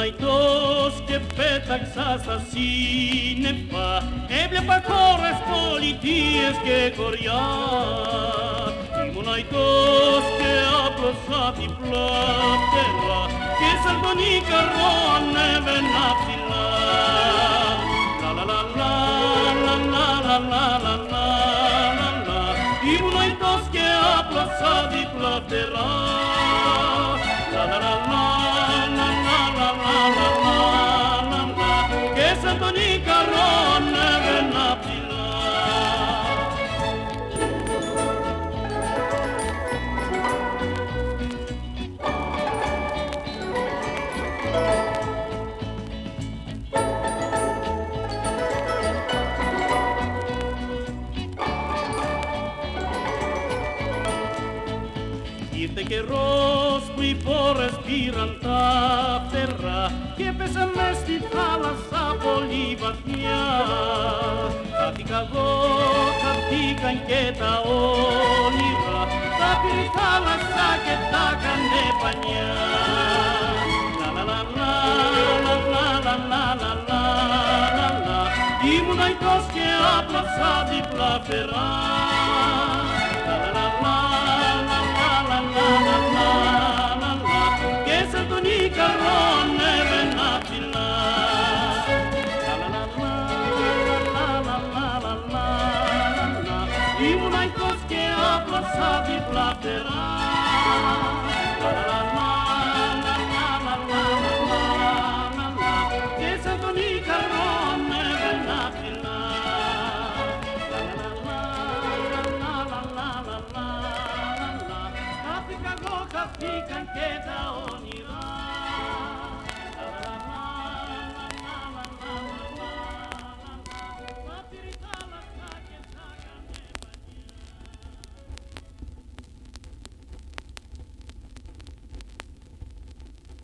αϊτός και πέταξα στα σύννεφα. Έβλεπα χώρες, πολιτείες και χωριά. Ήμουν αϊτός και άπλωσα διπλά φτερά και σαν τον Ίκαρο ανέβαινα ψηλά. Λα λα λα λα λα λα λα λα λα λα λα Ήμουν αϊτός και άπλωσα διπλά φτερά με τον Ικαρόν. Ε, Ήρθε καιρός που οι πόρες πήραν τα φτερά και πέσαμε στη χαθήκαν και τα όνειρα, τα πήρε η θάλασσα και τα κάνε πανιά. Λα λα λα λα λα λα λα λα λα λα λα Ήμουν αϊτός και άπλασα διπλά φτερά. Ήμουν αϊκός και σαν διπλά φτερά Και